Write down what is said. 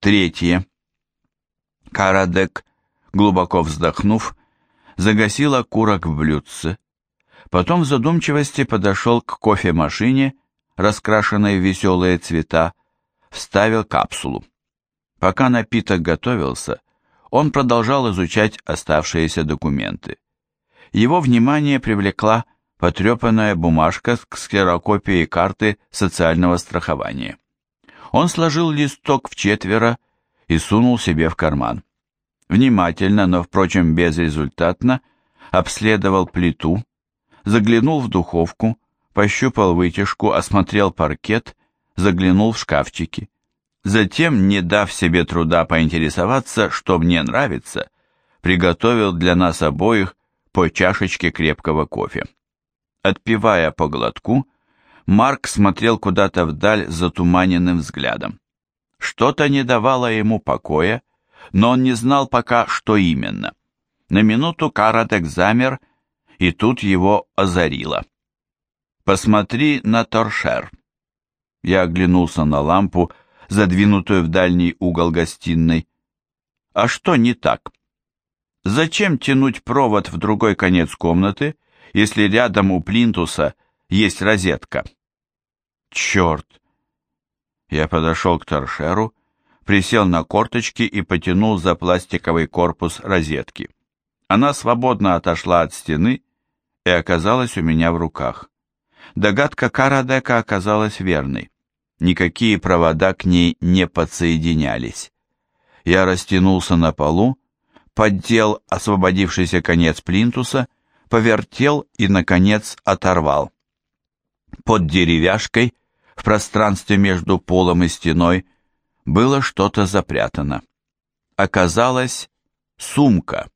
Третье. Карадек, глубоко вздохнув, загасил окурок в блюдце. Потом в задумчивости подошел к кофемашине, раскрашенной в веселые цвета, вставил капсулу. Пока напиток готовился, он продолжал изучать оставшиеся документы. Его внимание привлекла потрепанная бумажка с ксерокопией карты социального страхования. Он сложил листок в четверо и сунул себе в карман. Внимательно, но, впрочем, безрезультатно, обследовал плиту, заглянул в духовку, пощупал вытяжку, осмотрел паркет, заглянул в шкафчики. Затем, не дав себе труда поинтересоваться, что мне нравится, приготовил для нас обоих по чашечке крепкого кофе. Отпивая по глотку, Марк смотрел куда-то вдаль затуманенным взглядом. Что-то не давало ему покоя, но он не знал пока, что именно. На минуту Каратек замер, и тут его озарило. «Посмотри на торшер». Я оглянулся на лампу, задвинутую в дальний угол гостиной. «А что не так?» Зачем тянуть провод в другой конец комнаты, если рядом у плинтуса есть розетка? Черт!» Я подошел к торшеру, присел на корточки и потянул за пластиковый корпус розетки. Она свободно отошла от стены и оказалась у меня в руках. Догадка Карадека оказалась верной. Никакие провода к ней не подсоединялись. Я растянулся на полу, поддел освободившийся конец плинтуса, повертел и, наконец, оторвал. Под деревяшкой, в пространстве между полом и стеной, было что-то запрятано. Оказалось, сумка.